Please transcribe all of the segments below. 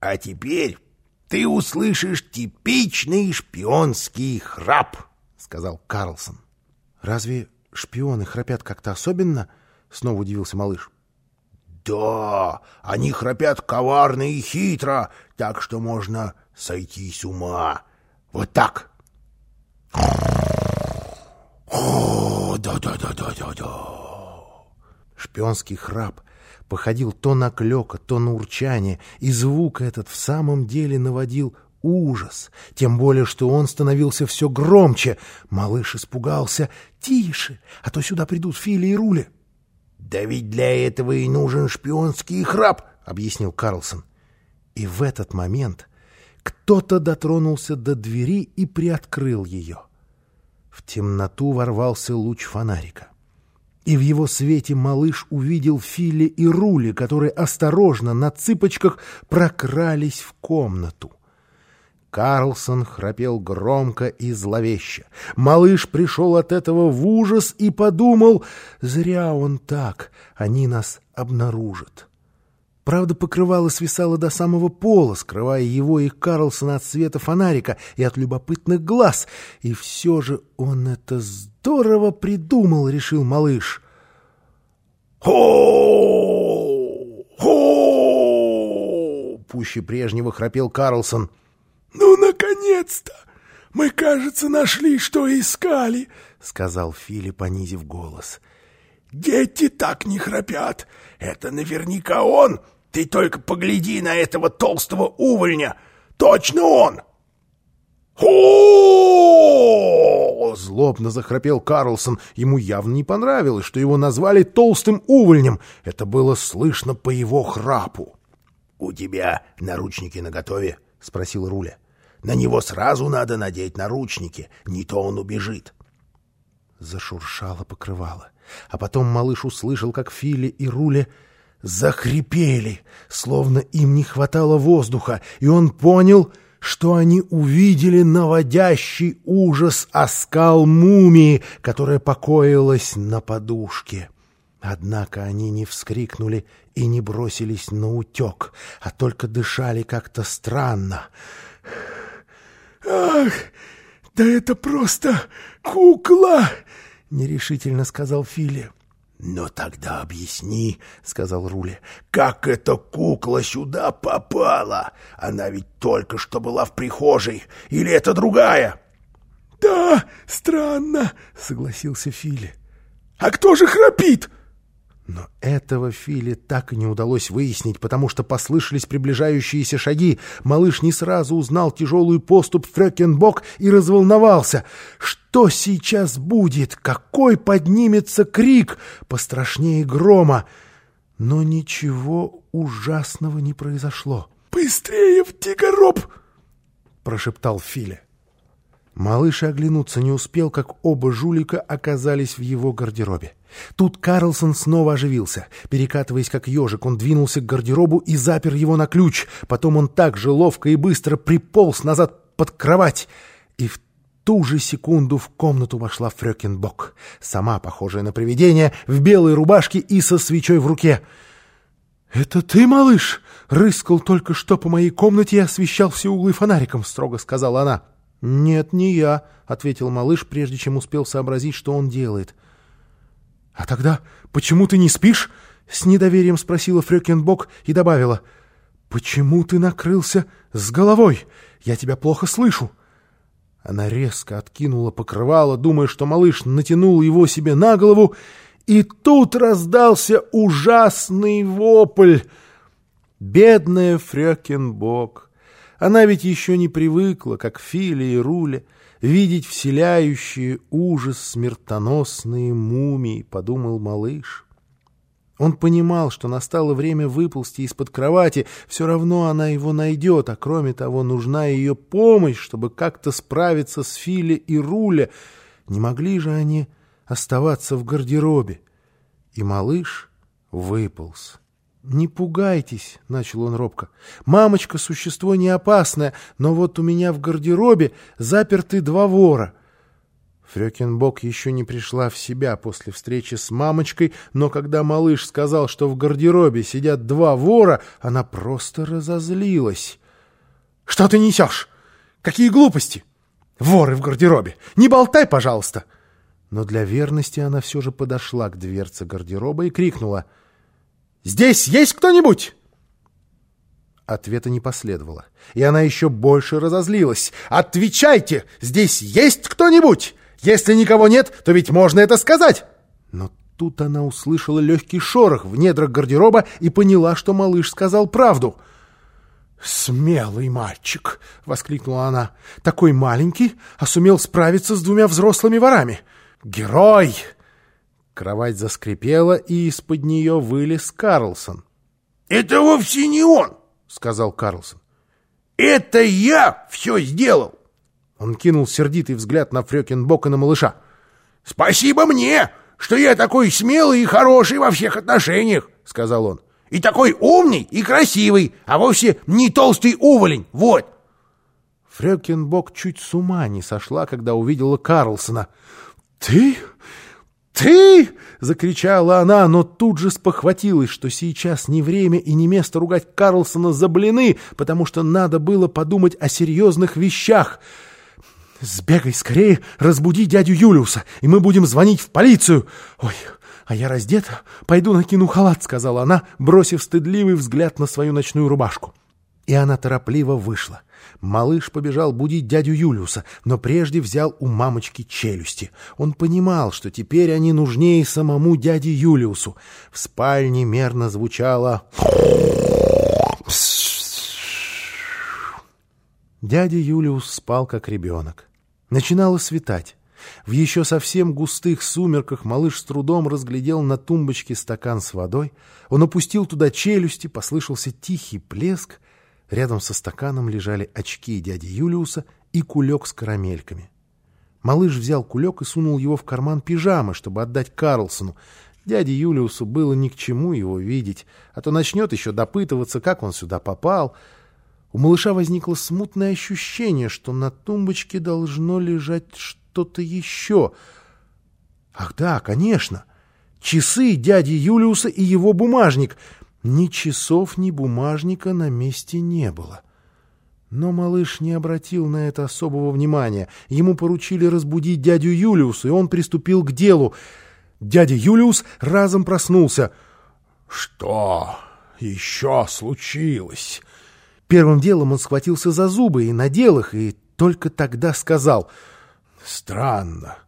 А теперь ты услышишь типичный шпионский храп, сказал Карлсон. Разве шпионы храпят как-то особенно? Снова удивился малыш. Да, они храпят коварно и хитро, так что можно сойти с ума. Вот так. О, да-да-да-да-да-да. Шпионский храп походил то на клёка, то на урчание, и звук этот в самом деле наводил ужас, тем более, что он становился все громче. Малыш испугался. «Тише, а то сюда придут Фили и Рули». «Да ведь для этого и нужен шпионский храп», — объяснил Карлсон. И в этот момент кто-то дотронулся до двери и приоткрыл ее. В темноту ворвался луч фонарика и в его свете малыш увидел Филли и Рули, которые осторожно на цыпочках прокрались в комнату. Карлсон храпел громко и зловеще. Малыш пришел от этого в ужас и подумал, зря он так, они нас обнаружат. Правда, покрывало свисало до самого пола, скрывая его и Карлсона от света фонарика и от любопытных глаз. И все же он это здорово придумал, решил малыш. «Хо! Хо!» Пуще прежнего храпел Карлсон. «Ну, наконец-то! Мы, кажется, нашли, что искали», — сказал Фили, понизив голос. «Дети так не храпят. Это наверняка он. Ты только погляди на этого толстого увольня. Точно он!» «Хо!» — злобно захрапел Карлсон. Ему явно не понравилось, что его назвали толстым увольнем. Это было слышно по его храпу. «У тебя наручники наготове?» — спросил Руля. «На него сразу надо надеть наручники, не то он убежит». Зашуршало покрывало. А потом малыш услышал, как Фили и Руля захрипели, словно им не хватало воздуха, и он понял — что они увидели наводящий ужас оскал мумии, которая покоилась на подушке. Однако они не вскрикнули и не бросились на утек, а только дышали как-то странно. «Ах, да это просто кукла!» — нерешительно сказал Филипп. «Но тогда объясни, — сказал Рули, — как эта кукла сюда попала? Она ведь только что была в прихожей. Или это другая?» «Да, странно, — согласился Фили. А кто же храпит?» Но этого Филе так и не удалось выяснить, потому что послышались приближающиеся шаги. Малыш не сразу узнал тяжелую поступ Фрёкенбок и разволновался. Что сейчас будет? Какой поднимется крик? Пострашнее грома. Но ничего ужасного не произошло. «Быстрее в тигороб!» — прошептал Филя. Малыш оглянуться не успел, как оба жулика оказались в его гардеробе. Тут Карлсон снова оживился. Перекатываясь как ежик, он двинулся к гардеробу и запер его на ключ. Потом он так же ловко и быстро приполз назад под кровать. И в ту же секунду в комнату вошла Фрёкинбок, сама похожая на привидение, в белой рубашке и со свечой в руке. «Это ты, малыш, рыскал только что по моей комнате и освещал все углы фонариком», — строго сказала она. «Нет, не я», — ответил малыш, прежде чем успел сообразить, что он делает. «А тогда почему ты не спишь?» — с недоверием спросила Фрёкенбок и добавила. «Почему ты накрылся с головой? Я тебя плохо слышу». Она резко откинула покрывало, думая, что малыш натянул его себе на голову, и тут раздался ужасный вопль. Бедная Фрёкенбок! Она ведь еще не привыкла, как Филя и Руля, видеть вселяющие ужас смертоносные мумии, подумал малыш. Он понимал, что настало время выползти из-под кровати, все равно она его найдет, а кроме того нужна ее помощь, чтобы как-то справиться с Филе и Руля. Не могли же они оставаться в гардеробе. И малыш выполз. «Не пугайтесь», — начал он робко. «Мамочка — существо не опасное, но вот у меня в гардеробе заперты два вора». Фрёкинбок еще не пришла в себя после встречи с мамочкой, но когда малыш сказал, что в гардеробе сидят два вора, она просто разозлилась. — Что ты несешь? Какие глупости! Воры в гардеробе! Не болтай, пожалуйста! Но для верности она все же подошла к дверце гардероба и крикнула. — Здесь есть кто-нибудь? Ответа не последовало, и она еще больше разозлилась. «Отвечайте! Здесь есть кто-нибудь? Если никого нет, то ведь можно это сказать!» Но тут она услышала легкий шорох в недрах гардероба и поняла, что малыш сказал правду. «Смелый мальчик!» — воскликнула она. «Такой маленький, а сумел справиться с двумя взрослыми ворами! Герой!» Кровать заскрипела, и из-под нее вылез Карлсон. «Это вовсе не он!» — сказал Карлсон. «Это я все сделал!» Он кинул сердитый взгляд на Фрёкинбок и на малыша. «Спасибо мне, что я такой смелый и хороший во всех отношениях!» — сказал он. «И такой умный и красивый, а вовсе не толстый уволень, вот!» Фрёкинбок чуть с ума не сошла, когда увидела Карлсона. «Ты «Ты!» — закричала она, но тут же спохватилась, что сейчас не время и не место ругать Карлсона за блины, потому что надо было подумать о серьезных вещах. «Сбегай скорее, разбуди дядю Юлиуса, и мы будем звонить в полицию!» «Ой, а я раздета, пойду накину халат», — сказала она, бросив стыдливый взгляд на свою ночную рубашку. И она торопливо вышла. Малыш побежал будить дядю Юлиуса, но прежде взял у мамочки челюсти. Он понимал, что теперь они нужнее самому дяде Юлиусу. В спальне мерно звучало... Дядя Юлиус спал, как ребенок. Начинало светать. В еще совсем густых сумерках малыш с трудом разглядел на тумбочке стакан с водой. Он опустил туда челюсти, послышался тихий плеск, Рядом со стаканом лежали очки дяди Юлиуса и кулек с карамельками. Малыш взял кулек и сунул его в карман пижамы, чтобы отдать Карлсону. Дяде Юлиусу было ни к чему его видеть, а то начнет еще допытываться, как он сюда попал. У малыша возникло смутное ощущение, что на тумбочке должно лежать что-то еще. Ах да, конечно, часы дяди Юлиуса и его бумажник — ни часов, ни бумажника на месте не было. Но малыш не обратил на это особого внимания. Ему поручили разбудить дядю Юлиуса, и он приступил к делу. Дядя Юлиус разом проснулся. «Что еще случилось?» Первым делом он схватился за зубы и надел их, и только тогда сказал. «Странно.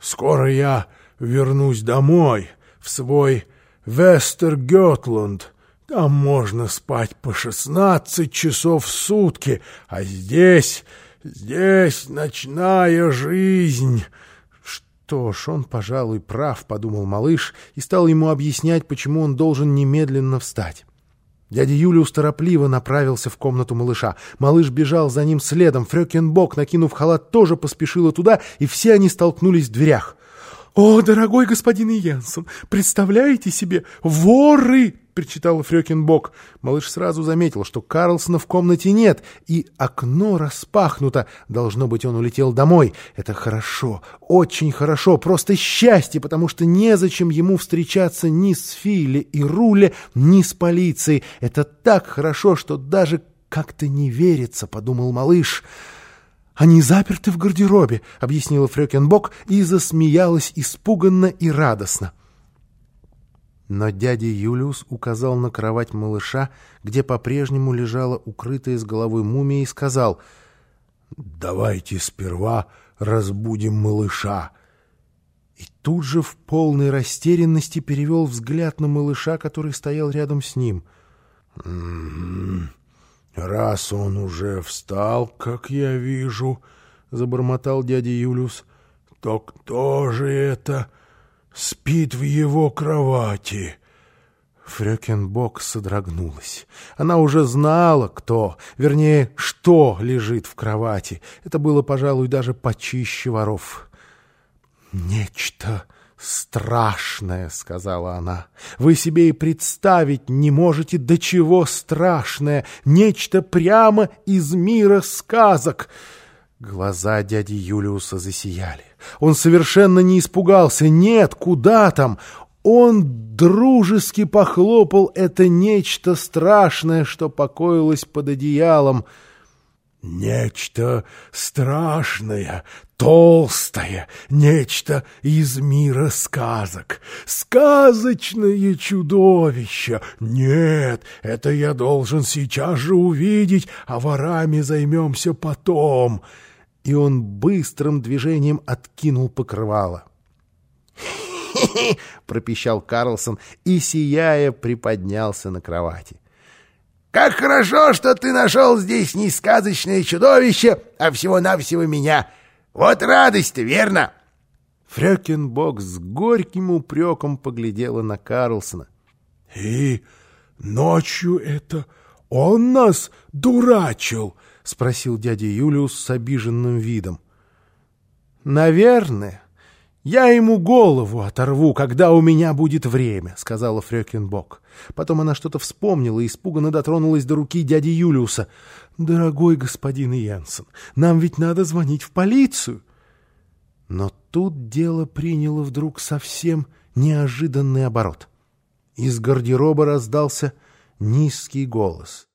Скоро я вернусь домой, в свой Вестергетланд. Там можно спать по шестнадцать часов в сутки, а здесь, здесь ночная жизнь. Что ж, он, пожалуй, прав, — подумал малыш, и стал ему объяснять, почему он должен немедленно встать. Дядя Юлиус торопливо направился в комнату малыша. Малыш бежал за ним следом. Фрёкинбок, накинув халат, тоже поспешила туда, и все они столкнулись в дверях. «О, дорогой господин Йенсен, представляете себе, воры!» — причитала Фрёкинбок. Малыш сразу заметил, что Карлсона в комнате нет, и окно распахнуто. Должно быть, он улетел домой. Это хорошо, очень хорошо, просто счастье, потому что незачем ему встречаться ни с Филли и Руле, ни с полицией. Это так хорошо, что даже как-то не верится, — подумал малыш. «Они заперты в гардеробе», — объяснила Фрёкенбок и засмеялась испуганно и радостно. Но дядя Юлиус указал на кровать малыша, где по-прежнему лежала укрытая с головой мумия, и сказал «Давайте сперва разбудим малыша». И тут же в полной растерянности перевел взгляд на малыша, который стоял рядом с ним. «М-м-м», «Раз он уже встал, как я вижу, — забормотал дядя Юлиус, — то кто же это спит в его кровати?» Фрёкенбок содрогнулась. Она уже знала, кто, вернее, что лежит в кровати. Это было, пожалуй, даже почище воров. «Нечто «Страшное», — сказала она. «Вы себе и представить не можете, до чего страшное, нечто прямо из мира сказок». Глаза дяди Юлиуса засияли. Он совершенно не испугался. Нет, куда там? Он дружески похлопал это нечто страшное, что покоилось под одеялом — Нечто страшное, толстое, нечто из мира сказок. Сказочное чудовище. Нет, это я должен сейчас же увидеть, а ворами займемся потом. И он быстрым движением откинул покрывало. — пропищал Карлсон и, сияя, приподнялся на кровати. Как хорошо, что ты нашел здесь не сказочное чудовище, а всего-навсего меня. Вот радость верно?» Фрёкинбок с горьким упреком поглядела на Карлсона. «И ночью это он нас дурачил?» — спросил дядя Юлиус с обиженным видом. «Наверное». «Я ему голову оторву, когда у меня будет время», — сказала Фрёкинбок. Потом она что-то вспомнила и испуганно дотронулась до руки дяди Юлиуса. «Дорогой господин Йенсен, нам ведь надо звонить в полицию». Но тут дело приняло вдруг совсем неожиданный оборот. Из гардероба раздался низкий голос.